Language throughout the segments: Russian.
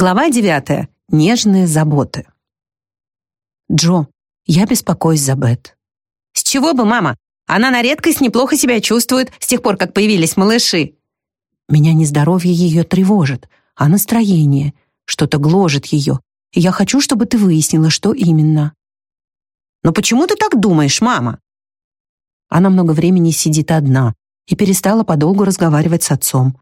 Глава девятая. Нежные заботы. Джо, я беспокоюсь за Бет. С чего бы, мама? Она на редкость неплохо себя чувствует с тех пор, как появились малыши. Меня не здоровье ее тревожит, а настроение. Что-то гложет ее. И я хочу, чтобы ты выяснила, что именно. Но почему ты так думаешь, мама? Она много времени сидит одна и перестала подолгу разговаривать с отцом.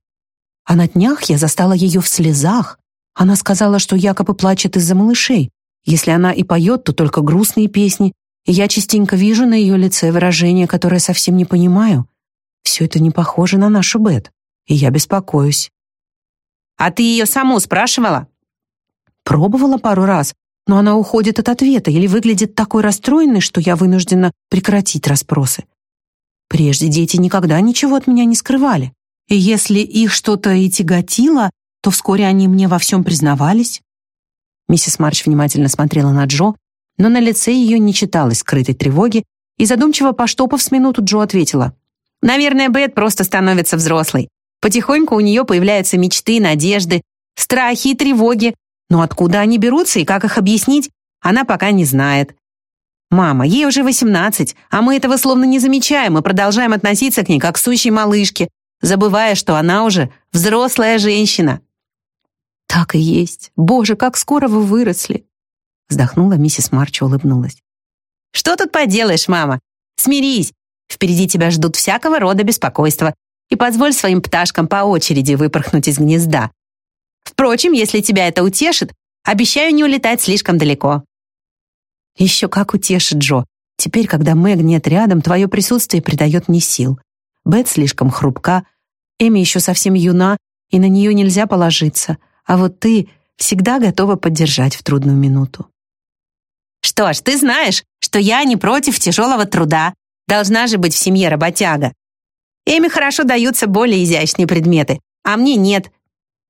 А на днях я застала ее в слезах. Она сказала, что якобы плачет из-за малышей. Если она и поет, то только грустные песни, и я частенько вижу на ее лице выражение, которое совсем не понимаю. Все это не похоже на нашу Бет, и я беспокоюсь. «А ты ее саму спрашивала?» Пробовала пару раз, но она уходит от ответа или выглядит такой расстроенной, что я вынуждена прекратить расспросы. Прежде дети никогда ничего от меня не скрывали. И если их что-то и тяготило, то вскоре они мне во всем признавались. Миссис Марч внимательно смотрела на Джо, но на лице ее не читалось скрытой тревоги, и задумчиво поштопав с минуту, Джо ответила. «Наверное, Бет просто становится взрослой. Потихоньку у нее появляются мечты, надежды, страхи и тревоги. Но откуда они берутся и как их объяснить, она пока не знает. Мама, ей уже 18, а мы этого словно не замечаем и продолжаем относиться к ней как к сущей малышке, забывая, что она уже взрослая женщина. Так и есть. Боже, как скоро вы выросли. Вздохнула миссис Марч и улыбнулась. Что тут поделаешь, мама? Смирись. Впереди тебя ждут всякого рода беспокойства. И позволь своим пташкам по очереди выпорхнуть из гнезда. Впрочем, если тебя это утешит, обещаю не улетать слишком далеко. Еще как утешит Джо. Теперь, когда Мэг нет рядом, твое присутствие придает мне сил. Бет слишком хрупка, Эми еще совсем юна, и на нее нельзя положиться, а вот ты всегда готова поддержать в трудную минуту. Что ж, ты знаешь, что я не против тяжелого труда. Должна же быть в семье работяга. Эми хорошо даются более изящные предметы, а мне нет,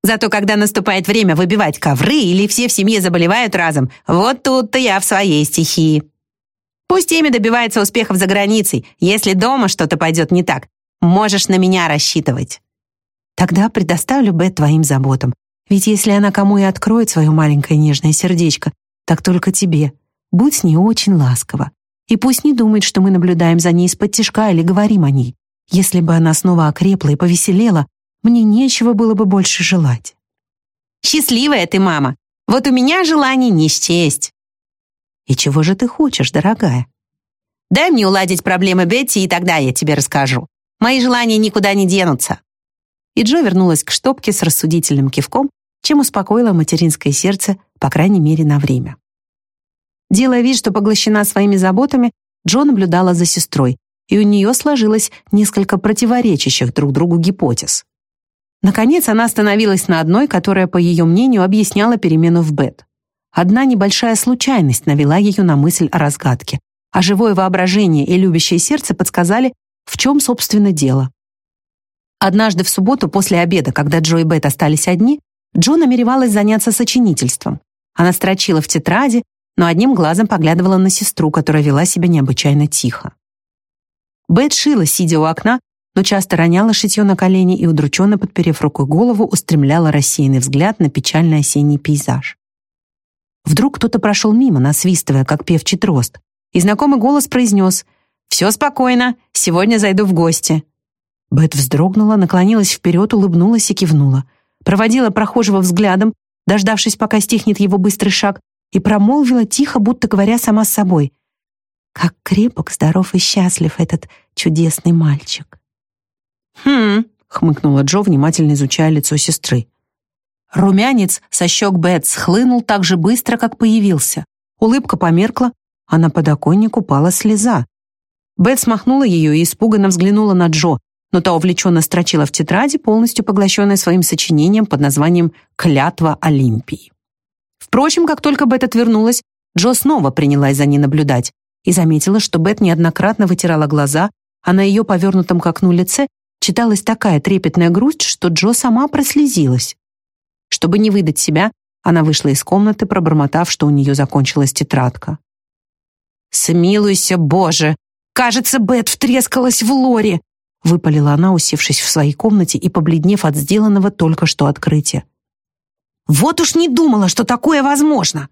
Зато когда наступает время выбивать ковры или все в семье заболевают разом, вот тут-то я в своей стихии. Пусть Эми добивается успехов за границей. Если дома что-то пойдет не так, можешь на меня рассчитывать. Тогда предоставлю Бет твоим заботам. Ведь если она кому и откроет свое маленькое нежное сердечко, так только тебе. Будь с ней очень ласково. И пусть не думает, что мы наблюдаем за ней из-под тишка или говорим о ней. Если бы она снова окрепла и повеселела, мне нечего было бы больше желать. Счастливая ты, мама. Вот у меня желаний не счесть. И чего же ты хочешь, дорогая? Дай мне уладить проблемы Бетти, и тогда я тебе расскажу. Мои желания никуда не денутся. И Джо вернулась к штопке с рассудительным кивком, чем успокоила материнское сердце, по крайней мере, на время. Делая вид, что поглощена своими заботами, Джо наблюдала за сестрой, и у нее сложилось несколько противоречащих друг другу гипотез. Наконец, она остановилась на одной, которая, по ее мнению, объясняла перемену в Бет. Одна небольшая случайность навела ее на мысль о разгадке, а живое воображение и любящее сердце подсказали, в чем, собственно, дело. Однажды в субботу после обеда, когда Джо и Бет остались одни, Джо намеревалась заняться сочинительством. Она строчила в тетради, но одним глазом поглядывала на сестру, которая вела себя необычайно тихо. Бет шила, сидя у окна, но часто роняла шитье на колени и, удрученно подперев рукой голову, устремляла рассеянный взгляд на печальный осенний пейзаж. Вдруг кто-то прошел мимо, насвистывая, как певчий трост, и знакомый голос произнес «Все спокойно, сегодня зайду в гости». Бет вздрогнула, наклонилась вперед, улыбнулась и кивнула. Проводила прохожего взглядом, дождавшись, пока стихнет его быстрый шаг, и промолвила тихо, будто говоря сама с собой. «Как крепок, здоров и счастлив этот чудесный мальчик». «Хм», — хмыкнула Джо, внимательно изучая лицо сестры. Румянец со щек Бет схлынул так же быстро, как появился. Улыбка померкла, а на подоконник упала слеза. Бет смахнула ее и испуганно взглянула на Джо, но та увлеченно строчила в тетради, полностью поглощенная своим сочинением под названием «Клятва Олимпии». Впрочем, как только Бет отвернулась, Джо снова принялась за ней наблюдать и заметила, что Бет неоднократно вытирала глаза, а на ее повернутом к окну лице читалась такая трепетная грусть, что Джо сама прослезилась. Чтобы не выдать себя, она вышла из комнаты, пробормотав, что у нее закончилась тетрадка. «Смилуйся, Боже! Кажется, Бет втрескалась в лоре!» Выпалила она, усевшись в своей комнате и побледнев от сделанного только что открытия. Вот уж не думала, что такое возможно.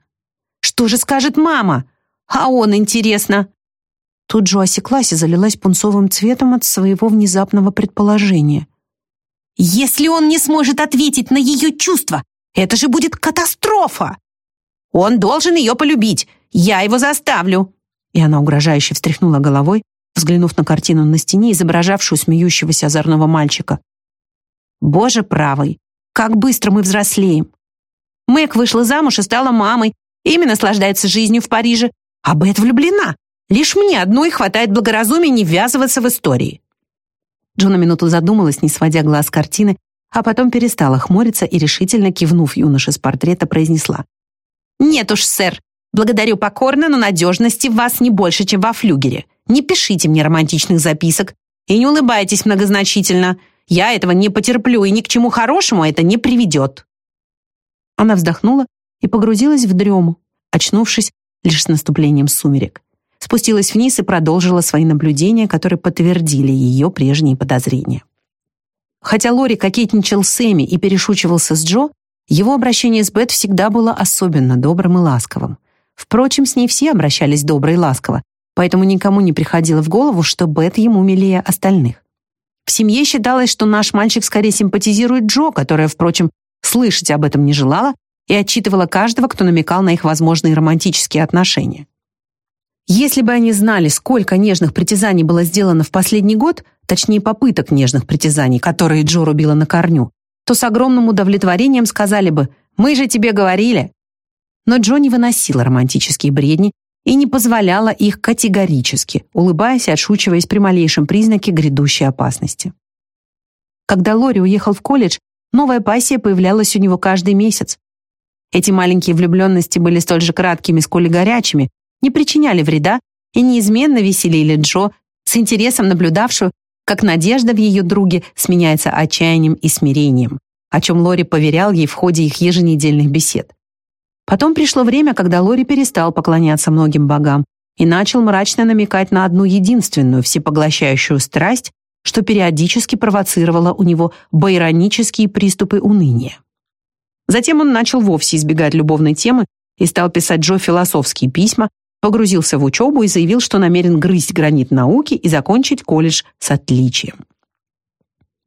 Что же скажет мама? А он, интересно. Тут Джо осеклась и залилась пунцовым цветом от своего внезапного предположения. Если он не сможет ответить на ее чувства, это же будет катастрофа. Он должен ее полюбить. Я его заставлю. И она угрожающе встряхнула головой, взглянув на картину на стене, изображавшую смеющегося озорного мальчика. Боже правый, как быстро мы взрослеем. Мэг вышла замуж и стала мамой. Ими наслаждается жизнью в Париже. А Бет влюблена. Лишь мне одной хватает благоразумия не ввязываться в истории. Джо на минуту задумалась, не сводя глаз с картины, а потом перестала хмуриться и, решительно кивнув юноше с портрета, произнесла. «Нет уж, сэр, благодарю покорно, но надежности в вас не больше, чем во флюгере. Не пишите мне романтичных записок и не улыбайтесь многозначительно. Я этого не потерплю, и ни к чему хорошему это не приведет». Она вздохнула и погрузилась в дрему, очнувшись лишь с наступлением сумерек. Спустилась вниз и продолжила свои наблюдения, которые подтвердили ее прежние подозрения. Хотя Лори кокетничал с Эми и перешучивался с Джо, его обращение с Бет всегда было особенно добрым и ласковым. Впрочем, с ней все обращались добро и ласково, поэтому никому не приходило в голову, что Бет ему милее остальных. В семье считалось, что наш мальчик скорее симпатизирует Джо, которая, впрочем, слышать об этом не желала и отчитывала каждого, кто намекал на их возможные романтические отношения. Если бы они знали, сколько нежных притязаний было сделано в последний год, точнее попыток нежных притязаний, которые Джо рубила на корню, то с огромным удовлетворением сказали бы «Мы же тебе говорили». Но Джо не выносила романтические бредни и не позволяла их категорически, улыбаясь и отшучиваясь при малейшем признаке грядущей опасности. Когда Лори уехал в колледж, Новая пассия появлялась у него каждый месяц. Эти маленькие влюбленности были столь же краткими, сколь и горячими, не причиняли вреда и неизменно веселили Джо, с интересом наблюдавшую, как надежда в ее друге сменяется отчаянием и смирением, о чем Лори поверял ей в ходе их еженедельных бесед. Потом пришло время, когда Лори перестал поклоняться многим богам и начал мрачно намекать на одну единственную всепоглощающую страсть, что периодически провоцировало у него байронические приступы уныния. Затем он начал вовсе избегать любовной темы и стал писать Джо философские письма, погрузился в учебу и заявил, что намерен грызть гранит науки и закончить колледж с отличием.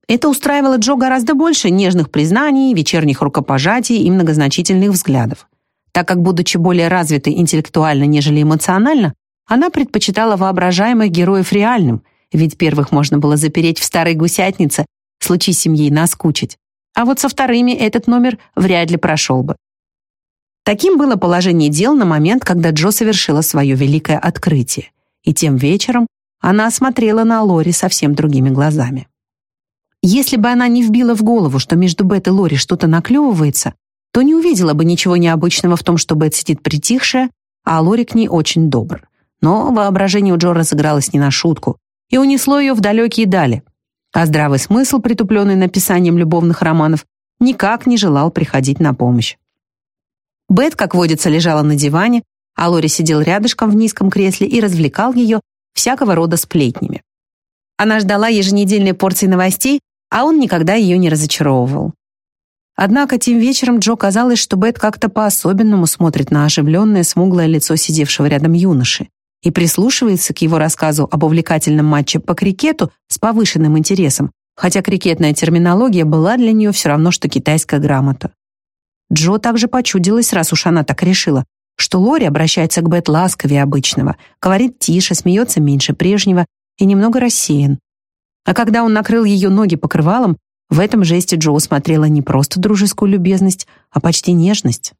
Это устраивало Джо гораздо больше нежных признаний, вечерних рукопожатий и многозначительных взглядов. Так как, будучи более развитой интеллектуально, нежели эмоционально, она предпочитала воображаемых героев реальным – ведь первых можно было запереть в старой гусятнице, случись семьей наскучить. А вот со вторыми этот номер вряд ли прошел бы. Таким было положение дел на момент, когда Джо совершила свое великое открытие. И тем вечером она смотрела на Лори совсем другими глазами. Если бы она не вбила в голову, что между Бет и Лори что-то наклевывается, то не увидела бы ничего необычного в том, что Бет сидит притихшая, а Лори к ней очень добр. Но воображение у Джо разыгралось не на шутку, и унесло ее в далекие дали. А здравый смысл, притупленный написанием любовных романов, никак не желал приходить на помощь. Бет, как водится, лежала на диване, а Лори сидел рядышком в низком кресле и развлекал ее всякого рода сплетнями. Она ждала еженедельной порции новостей, а он никогда ее не разочаровывал. Однако тем вечером Джо казалось, что Бет как-то по-особенному смотрит на оживленное, смуглое лицо сидевшего рядом юноши и прислушивается к его рассказу об увлекательном матче по крикету с повышенным интересом, хотя крикетная терминология была для нее все равно, что китайская грамота. Джо также почудилась, раз уж она так решила, что Лори обращается к Бет ласковее обычного, говорит тише, смеется меньше прежнего и немного рассеян. А когда он накрыл ее ноги покрывалом, в этом жесте Джо усмотрела не просто дружескую любезность, а почти нежность.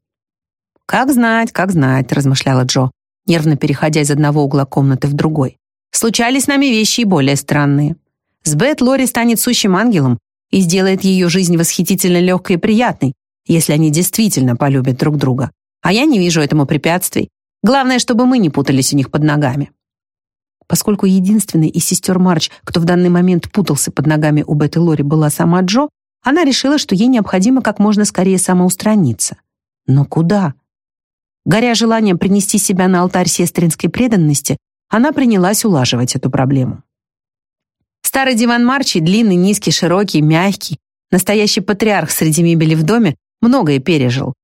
«Как знать, как знать», — размышляла Джо нервно переходя из одного угла комнаты в другой. Случались с нами вещи и более странные. С Бет Лори станет сущим ангелом и сделает ее жизнь восхитительно легкой и приятной, если они действительно полюбят друг друга. А я не вижу этому препятствий. Главное, чтобы мы не путались у них под ногами. Поскольку единственной из сестер Марч, кто в данный момент путался под ногами у Бет и Лори, была сама Джо, она решила, что ей необходимо как можно скорее самоустраниться. Но куда? Горя желанием принести себя на алтарь сестринской преданности, она принялась улаживать эту проблему. Старый диван Марчи, длинный, низкий, широкий, мягкий, настоящий патриарх среди мебели в доме, многое пережил.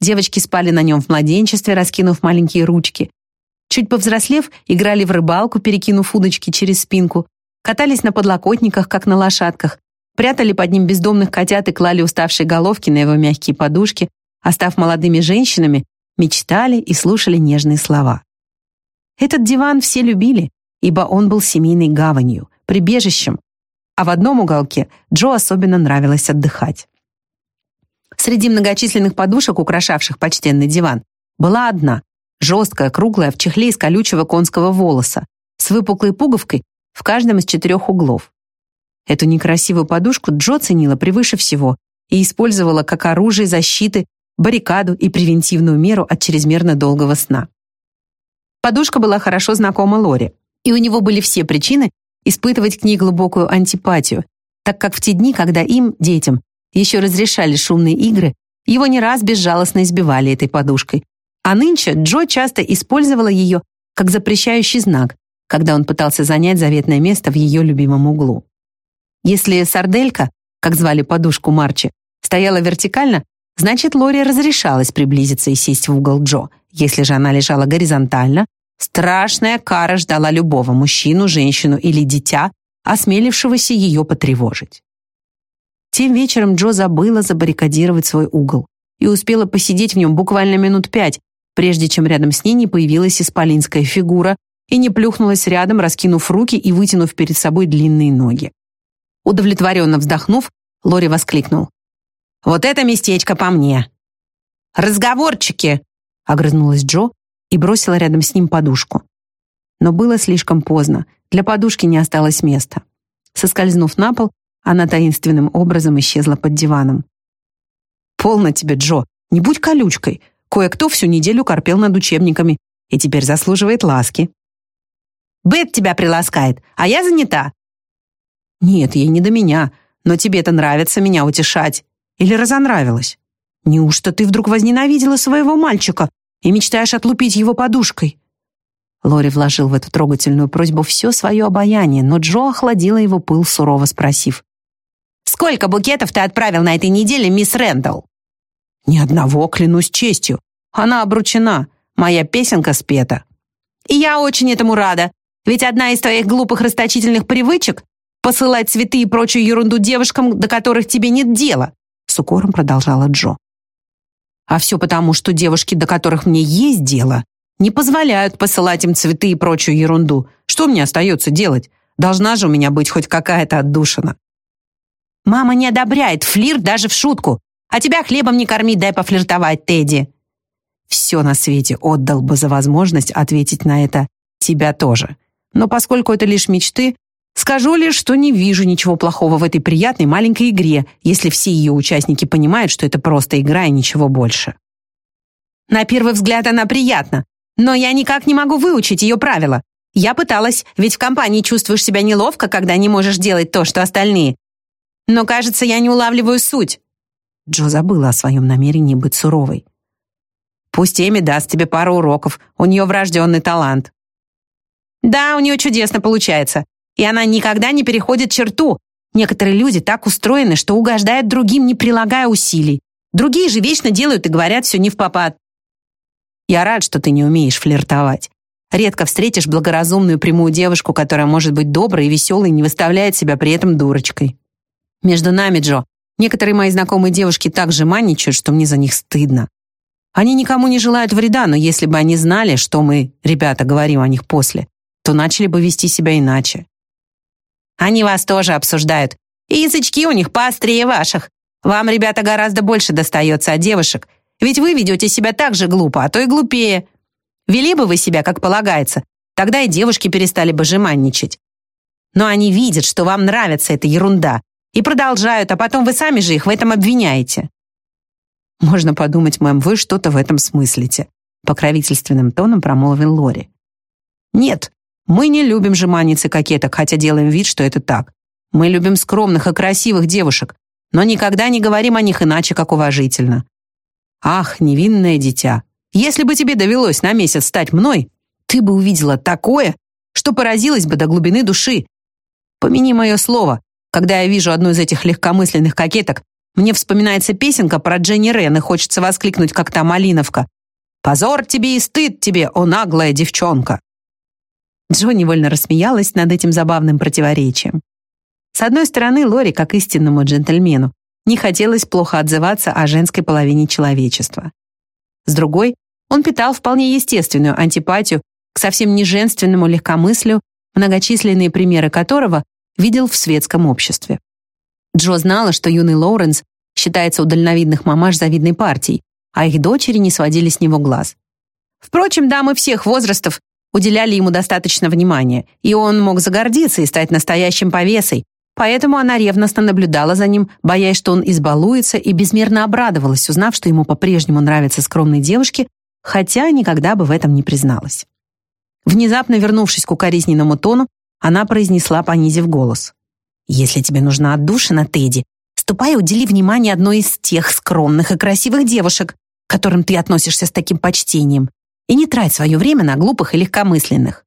Девочки спали на нем в младенчестве, раскинув маленькие ручки. Чуть повзрослев, играли в рыбалку, перекинув удочки через спинку, катались на подлокотниках, как на лошадках, прятали под ним бездомных котят и клали уставшие головки на его мягкие подушки, а став молодыми женщинами, мечтали и слушали нежные слова. Этот диван все любили, ибо он был семейной гаванью, прибежищем, а в одном уголке Джо особенно нравилось отдыхать. Среди многочисленных подушек, украшавших почтенный диван, была одна, жесткая, круглая, в чехле из колючего конского волоса, с выпуклой пуговкой в каждом из четырех углов. Эту некрасивую подушку Джо ценила превыше всего и использовала как оружие защиты, баррикаду и превентивную меру от чрезмерно долгого сна. Подушка была хорошо знакома Лори, и у него были все причины испытывать к ней глубокую антипатию, так как в те дни, когда им, детям, еще разрешали шумные игры, его не раз безжалостно избивали этой подушкой. А нынче Джо часто использовала ее как запрещающий знак, когда он пытался занять заветное место в ее любимом углу. Если сарделька, как звали подушку Марчи, стояла вертикально, значит, Лори разрешалось приблизиться и сесть в угол Джо. Если же она лежала горизонтально, страшная кара ждала любого мужчину, женщину или дитя, осмелившегося ее потревожить. Тем вечером Джо забыла забаррикадировать свой угол и успела посидеть в нем буквально минут пять, прежде чем рядом с ней не появилась исполинская фигура и не плюхнулась рядом, раскинув руки и вытянув перед собой длинные ноги. Удовлетворенно вздохнув, Лори воскликнул. «Вот это местечко по мне!» «Разговорчики!» — огрызнулась Джо и бросила рядом с ним подушку. Но было слишком поздно, для подушки не осталось места. Соскользнув на пол, она таинственным образом исчезла под диваном. «Полно тебе, Джо, не будь колючкой. Кое-кто всю неделю корпел над учебниками и теперь заслуживает ласки». «Бет тебя приласкает, а я занята». «Нет, ей не до меня, но тебе это нравится меня утешать. Или разонравилось? Неужто ты вдруг возненавидела своего мальчика и мечтаешь отлупить его подушкой?» Лори вложил в эту трогательную просьбу все свое обаяние, но Джо охладила его пыл, сурово спросив. Сколько букетов ты отправил на этой неделе, мисс Рэндалл?» «Ни одного, клянусь честью. Она обручена. Моя песенка спета». «И я очень этому рада. Ведь одна из твоих глупых расточительных привычек — посылать цветы и прочую ерунду девушкам, до которых тебе нет дела», — с укором продолжала Джо. «А все потому, что девушки, до которых мне есть дело, не позволяют посылать им цветы и прочую ерунду. Что мне остается делать? Должна же у меня быть хоть какая-то отдушина». Мама не одобряет флирт даже в шутку. А тебя хлебом не кормить, дай пофлиртовать, Тедди. Все на свете отдал бы за возможность ответить на это тебя тоже. Но поскольку это лишь мечты, скажу лишь, что не вижу ничего плохого в этой приятной маленькой игре, если все ее участники понимают, что это просто игра и ничего больше. На первый взгляд она приятна, но я никак не могу выучить ее правила. Я пыталась, ведь в компании чувствуешь себя неловко, когда не можешь делать то, что остальные. Но, кажется, я не улавливаю суть». Джо забыла о своем намерении быть суровой. «Пусть Эми даст тебе пару уроков, у нее врожденный талант». «Да, у нее чудесно получается, и она никогда не переходит черту. Некоторые люди так устроены, что угождают другим, не прилагая усилий. Другие же вечно делают и говорят все не в попад. Я рад, что ты не умеешь флиртовать. Редко встретишь благоразумную прямую девушку, которая может быть доброй и веселой и не выставляет себя при этом дурочкой. Между нами, Джо, некоторые мои знакомые девушки так же манничают, что мне за них стыдно. Они никому не желают вреда, но если бы они знали, что мы, ребята, говорим о них после, то начали бы вести себя иначе. Они вас тоже обсуждают. И язычки у них поострее ваших. Вам, ребята, гораздо больше достается от девушек. Ведь вы ведете себя так же глупо, а то и глупее. Вели бы вы себя, как полагается, тогда и девушки перестали бы жеманничать. Но они видят, что вам нравится эта ерунда, и продолжают, а потом вы сами же их в этом обвиняете. Можно подумать, мэм, вы что-то в этом смыслите, покровительственным тоном промолвил Лори. Нет, мы не любим жеманниц и кокеток, хотя делаем вид, что это так. Мы любим скромных и красивых девушек, но никогда не говорим о них иначе, как уважительно. Ах, невинное дитя, если бы тебе довелось на месяц стать мной, ты бы увидела такое, что поразилась бы до глубины души. Помяни мое слово, когда я вижу одну из этих легкомысленных кокеток, Мне вспоминается песенка про Дженни Рен, и хочется воскликнуть, как та Малиновка. «Позор тебе и стыд тебе, о наглая девчонка!» Джо невольно рассмеялась над этим забавным противоречием. С одной стороны, Лори, как истинному джентльмену, не хотелось плохо отзываться о женской половине человечества. С другой, он питал вполне естественную антипатию к совсем не женственному легкомыслию, многочисленные примеры которого видел в светском обществе. Джо знала, что юный Лоуренс считается у дальновидных мамаш завидной партией, а их дочери не сводили с него глаз. Впрочем, дамы всех возрастов уделяли ему достаточно внимания, и он мог загордиться и стать настоящим повесой, поэтому она ревностно наблюдала за ним, боясь, что он избалуется, и безмерно обрадовалась, узнав, что ему по-прежнему нравятся скромные девушки, хотя никогда бы в этом не призналась. Внезапно вернувшись к укоризненному тону, она произнесла, понизив голос. «Если тебе нужна отдушина, Тедди, ступай и удели внимание одной из тех скромных и красивых девушек, к которым ты относишься с таким почтением, и не трать свое время на глупых и легкомысленных».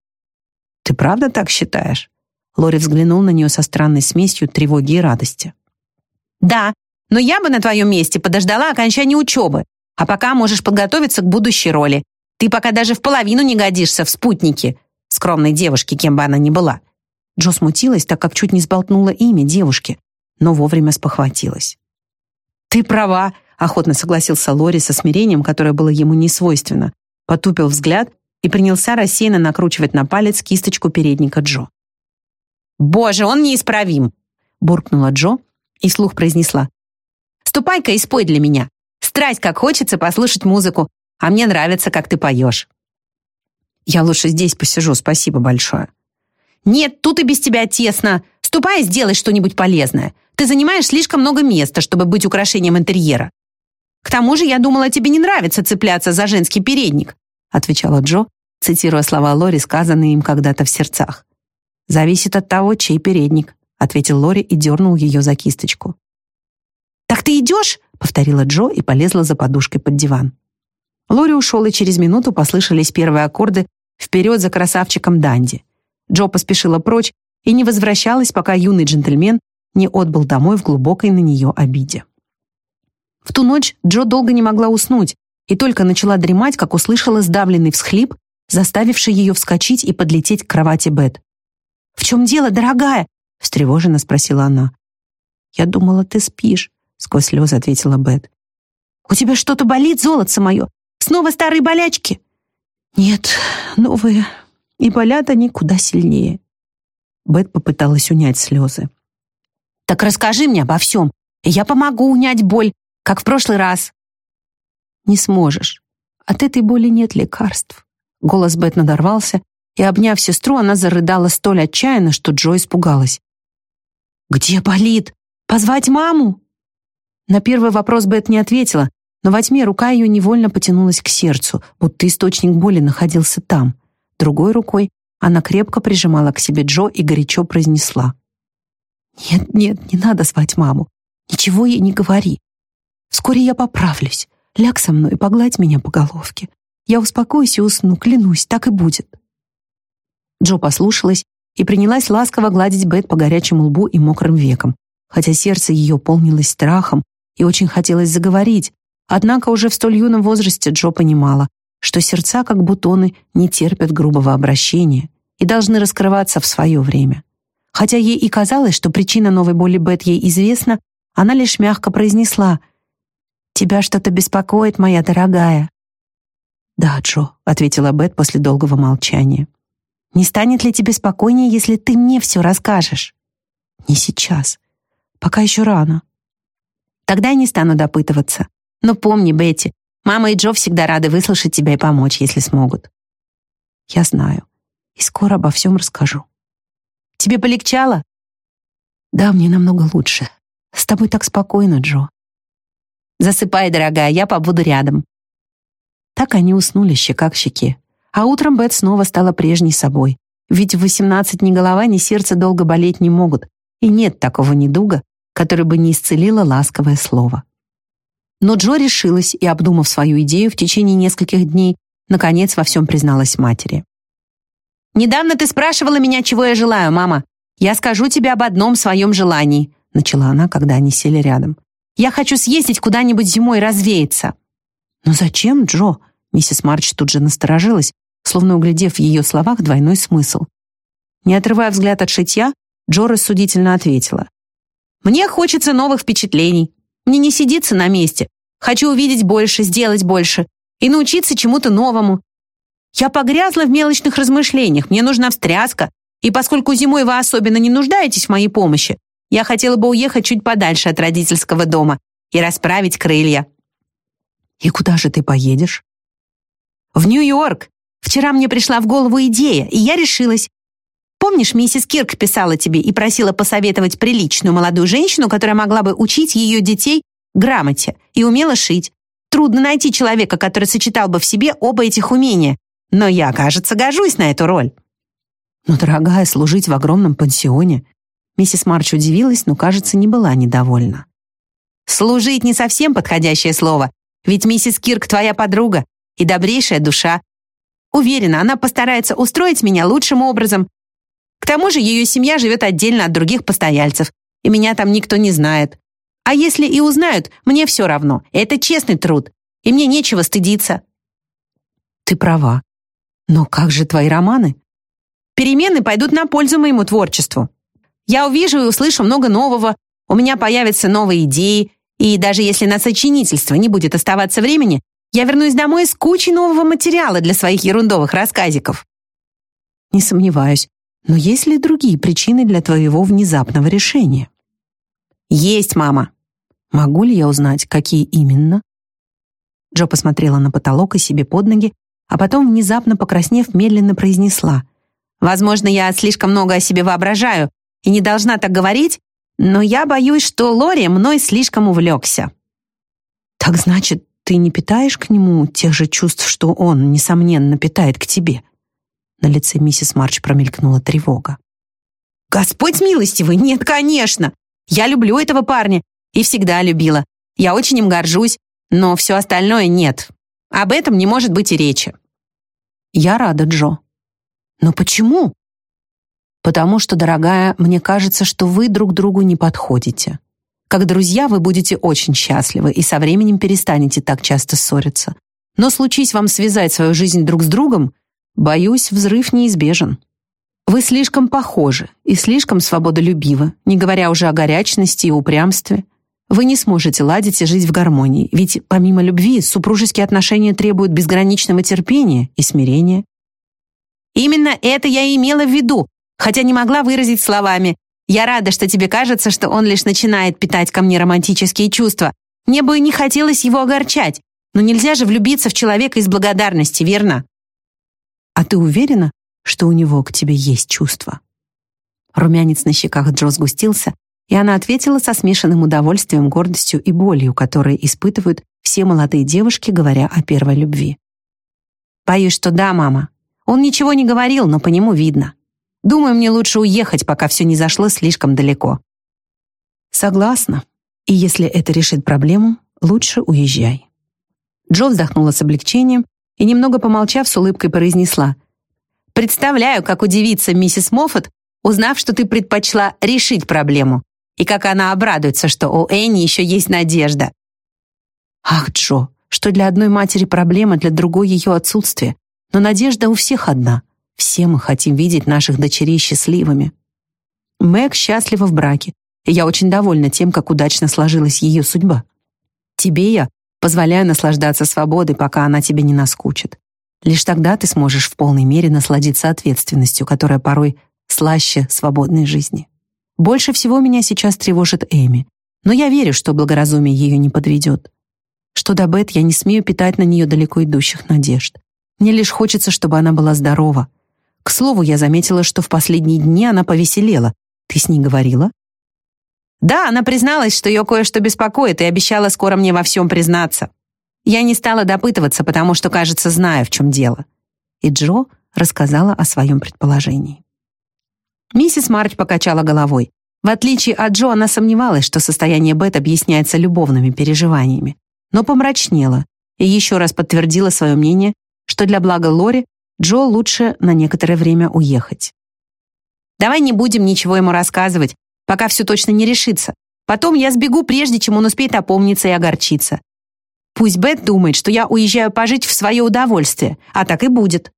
«Ты правда так считаешь?» Лори взглянул на нее со странной смесью тревоги и радости. «Да, но я бы на твоем месте подождала окончания учебы, а пока можешь подготовиться к будущей роли. Ты пока даже в половину не годишься в спутнике, скромной девушки, кем бы она ни была». Джо смутилась, так как чуть не сболтнула имя девушки, но вовремя спохватилась. «Ты права», — охотно согласился Лори со смирением, которое было ему не свойственно, потупил взгляд и принялся рассеянно накручивать на палец кисточку передника Джо. «Боже, он неисправим!» — буркнула Джо и вслух произнесла. «Ступай-ка и спой для меня. Страсть, как хочется послушать музыку, а мне нравится, как ты поешь». «Я лучше здесь посижу, спасибо большое». «Нет, тут и без тебя тесно. Ступай и сделай что-нибудь полезное. Ты занимаешь слишком много места, чтобы быть украшением интерьера. К тому же я думала, тебе не нравится цепляться за женский передник», отвечала Джо, цитируя слова Лори, сказанные им когда-то в сердцах. «Зависит от того, чей передник», ответил Лори и дернул ее за кисточку. «Так ты идешь?» — повторила Джо и полезла за подушкой под диван. Лори ушел, и через минуту послышались первые аккорды «Вперед за красавчиком Данди». Джо поспешила прочь и не возвращалась, пока юный джентльмен не отбыл домой в глубокой на нее обиде. В ту ночь Джо долго не могла уснуть и только начала дремать, как услышала сдавленный всхлип, заставивший ее вскочить и подлететь к кровати Бет. «В чем дело, дорогая?» — встревоженно спросила она. «Я думала, ты спишь», — сквозь слезы ответила Бет. «У тебя что-то болит, золотце мое? Снова старые болячки?» «Нет, новые. И болят они куда сильнее». Бет попыталась унять слезы. «Так расскажи мне обо всем, и я помогу унять боль, как в прошлый раз». «Не сможешь. От этой боли нет лекарств». Голос Бет надорвался, и, обняв сестру, она зарыдала столь отчаянно, что Джо испугалась. «Где болит? Позвать маму?» На первый вопрос Бет не ответила, но во тьме рука ее невольно потянулась к сердцу, будто источник боли находился там. Другой рукой она крепко прижимала к себе Джо и горячо произнесла. «Нет, нет, не надо звать маму. Ничего ей не говори. Вскоре я поправлюсь. Ляг со мной и погладь меня по головке. Я успокоюсь и усну, клянусь, так и будет». Джо послушалась и принялась ласково гладить Бет по горячему лбу и мокрым векам, хотя сердце ее полнилось страхом и очень хотелось заговорить, однако уже в столь юном возрасте Джо понимала, что сердца, как бутоны, не терпят грубого обращения и должны раскрываться в свое время. Хотя ей и казалось, что причина новой боли Бет ей известна, она лишь мягко произнесла «Тебя что-то беспокоит, моя дорогая?» «Да, Джо», — ответила Бет после долгого молчания. «Не станет ли тебе спокойнее, если ты мне все расскажешь?» «Не сейчас. Пока еще рано». «Тогда я не стану допытываться. Но помни, Бетти, Мама и Джо всегда рады выслушать тебя и помочь, если смогут. Я знаю. И скоро обо всем расскажу. Тебе полегчало? Да, мне намного лучше. С тобой так спокойно, Джо. Засыпай, дорогая, я побуду рядом. Так они уснули щека к щеке. А утром Бет снова стала прежней собой. Ведь в 18 ни голова, ни сердце долго болеть не могут. И нет такого недуга, который бы не исцелило ласковое слово. Но Джо решилась и, обдумав свою идею в течение нескольких дней, наконец во всем призналась матери. «Недавно ты спрашивала меня, чего я желаю, мама. Я скажу тебе об одном своем желании», начала она, когда они сели рядом. Я хочу съездить куда-нибудь зимой развеяться». «Но зачем, Джо?» Миссис Марч тут же насторожилась, словно углядев в ее словах двойной смысл. Не отрывая взгляд от шитья, Джо рассудительно ответила. «Мне хочется новых впечатлений. Мне не сидится на месте. Хочу увидеть больше, сделать больше и научиться чему-то новому. Я погрязла в мелочных размышлениях, мне нужна встряска, и поскольку зимой вы особенно не нуждаетесь в моей помощи, я хотела бы уехать чуть подальше от родительского дома и расправить крылья». «И куда же ты поедешь?» «В Нью-Йорк. Вчера мне пришла в голову идея, и я решилась. Помнишь, миссис Кирк писала тебе и просила посоветовать приличную молодую женщину, которая могла бы учить ее детей грамоте и умела шить? Трудно найти человека, который сочетал бы в себе оба этих умения. Но я, кажется, гожусь на эту роль». «Но, дорогая, служить в огромном пансионе...» Миссис Марч удивилась, но, кажется, не была недовольна. «Служить не совсем подходящее слово, ведь миссис Кирк твоя подруга и добрейшая душа. Уверена, она постарается устроить меня лучшим образом. К тому же ее семья живет отдельно от других постояльцев, и меня там никто не знает. А если и узнают, мне все равно. Это честный труд, и мне нечего стыдиться». «Ты права. Но как же твои романы?» Перемены пойдут на пользу моему творчеству. Я увижу и услышу много нового, у меня появятся новые идеи, и даже если на сочинительство не будет оставаться времени, я вернусь домой с кучей нового материала для своих ерундовых рассказиков. Не сомневаюсь, но есть ли другие причины для твоего внезапного решения? Есть, мама. Могу ли я узнать, какие именно? Джо посмотрела на потолок и себе под ноги, а потом, внезапно покраснев, медленно произнесла — Возможно, я слишком много о себе воображаю и не должна так говорить, но я боюсь, что Лори мной слишком увлекся». «Так значит, ты не питаешь к нему тех же чувств, что он, несомненно, питает к тебе?» На лице миссис Марч промелькнула тревога. «Господь милостивый, нет, конечно! Я люблю этого парня и всегда любила. Я очень им горжусь, но все остальное нет. Об этом не может быть и речи». «Я рада, Джо», но почему? Потому что, дорогая, мне кажется, что вы друг другу не подходите. Как друзья вы будете очень счастливы и со временем перестанете так часто ссориться. Но случись вам связать свою жизнь друг с другом, боюсь, взрыв неизбежен. Вы слишком похожи и слишком свободолюбивы, не говоря уже о горячности и упрямстве. Вы не сможете ладить и жить в гармонии, ведь помимо любви супружеские отношения требуют безграничного терпения и смирения. Именно это я и имела в виду, хотя не могла выразить словами. Я рада, что тебе кажется, что он лишь начинает питать ко мне романтические чувства. Мне бы и не хотелось его огорчать, но нельзя же влюбиться в человека из благодарности, верно? А ты уверена, что у него к тебе есть чувства? Румянец на щеках Джо сгустился, и она ответила со смешанным удовольствием, гордостью и болью, которые испытывают все молодые девушки, говоря о первой любви. «Боюсь, что да, мама. Он ничего не говорил, но по нему видно. Думаю, мне лучше уехать, пока все не зашло слишком далеко. Согласна. И если это решит проблему, лучше уезжай. Джо вздохнула с облегчением и, немного помолчав, с улыбкой произнесла. «Представляю, как удивится миссис Моффат, узнав, что ты предпочла решить проблему, и как она обрадуется, что у Энни еще есть надежда». «Ах, Джо, что для одной матери проблема, для другой ее отсутствие. Но надежда у всех одна. Все мы хотим видеть наших дочерей счастливыми. Мэг счастлива в браке, и я очень довольна тем, как удачно сложилась ее судьба. Тебе я позволяю наслаждаться свободой, пока она тебе не наскучит. Лишь тогда ты сможешь в полной мере насладиться ответственностью, которая порой слаще свободной жизни. Больше всего меня сейчас тревожит Эми, но я верю, что благоразумие ее не подведет. Что до Бет, я не смею питать на нее далеко идущих надежд. Мне лишь хочется, чтобы она была здорова. К слову, я заметила, что в последние дни она повеселела. Ты с ней говорила? Да, она призналась, что ее кое-что беспокоит и обещала скоро мне во всем признаться. Я не стала допытываться, потому что, кажется, знаю, в чем дело. И Джо рассказала о своем предположении. Миссис Марч покачала головой. В отличие от Джо, она сомневалась, что состояние Бет объясняется любовными переживаниями, но помрачнела и еще раз подтвердила свое мнение, что для блага Лори Джо лучше на некоторое время уехать. «Давай не будем ничего ему рассказывать, пока все точно не решится. Потом я сбегу, прежде чем он успеет опомниться и огорчиться. Пусть Бет думает, что я уезжаю пожить в свое удовольствие, а так и будет.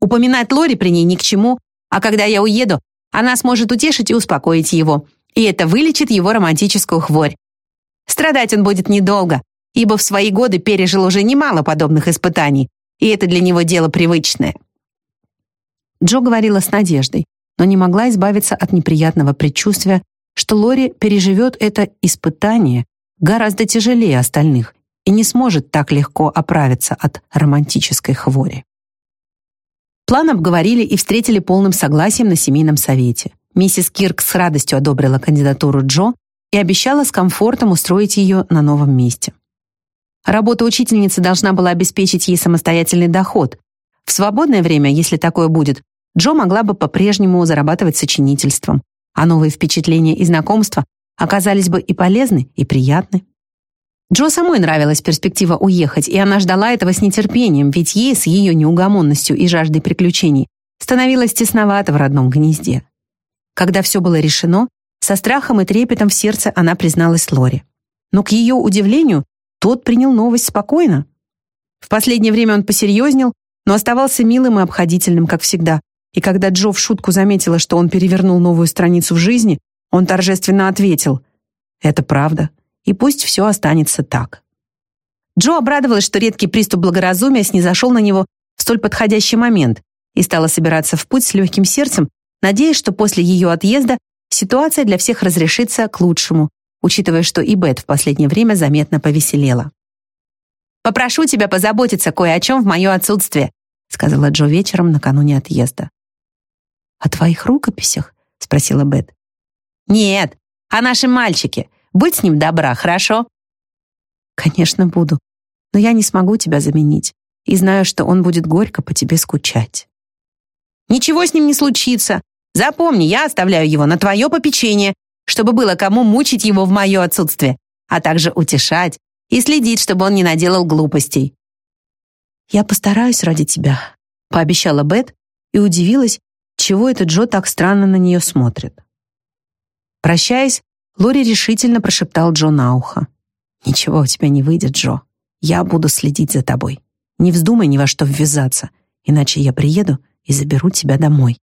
Упоминать Лори при ней ни к чему, а когда я уеду, она сможет утешить и успокоить его, и это вылечит его романтическую хворь. Страдать он будет недолго, ибо в свои годы пережил уже немало подобных испытаний, и это для него дело привычное. Джо говорила с надеждой, но не могла избавиться от неприятного предчувствия, что Лори переживет это испытание гораздо тяжелее остальных и не сможет так легко оправиться от романтической хвори. План обговорили и встретили полным согласием на семейном совете. Миссис Кирк с радостью одобрила кандидатуру Джо и обещала с комфортом устроить ее на новом месте. Работа учительницы должна была обеспечить ей самостоятельный доход. В свободное время, если такое будет, Джо могла бы по-прежнему зарабатывать сочинительством, а новые впечатления и знакомства оказались бы и полезны, и приятны. Джо самой нравилась перспектива уехать, и она ждала этого с нетерпением, ведь ей с ее неугомонностью и жаждой приключений становилось тесновато в родном гнезде. Когда все было решено, со страхом и трепетом в сердце она призналась Лоре. Но, к ее удивлению, тот принял новость спокойно. В последнее время он посерьезнел, но оставался милым и обходительным, как всегда. И когда Джо в шутку заметила, что он перевернул новую страницу в жизни, он торжественно ответил «Это правда, и пусть все останется так». Джо обрадовалась, что редкий приступ благоразумия снизошел на него в столь подходящий момент и стала собираться в путь с легким сердцем, надеясь, что после ее отъезда ситуация для всех разрешится к лучшему, учитывая, что и Бет в последнее время заметно повеселела. «Попрошу тебя позаботиться кое о чем в мое отсутствие», сказала Джо вечером накануне отъезда. «О твоих рукописях?» — спросила Бет. «Нет, о нашем мальчике. Будь с ним добра, хорошо?» «Конечно, буду. Но я не смогу тебя заменить. И знаю, что он будет горько по тебе скучать». «Ничего с ним не случится. Запомни, я оставляю его на твое попечение, чтобы было кому мучить его в мое отсутствие, а также утешать и следить, чтобы он не наделал глупостей». «Я постараюсь ради тебя», — пообещала Бет и удивилась, чего это Джо так странно на нее смотрит. Прощаясь, Лори решительно прошептал Джо на ухо. «Ничего у тебя не выйдет, Джо. Я буду следить за тобой. Не вздумай ни во что ввязаться, иначе я приеду и заберу тебя домой».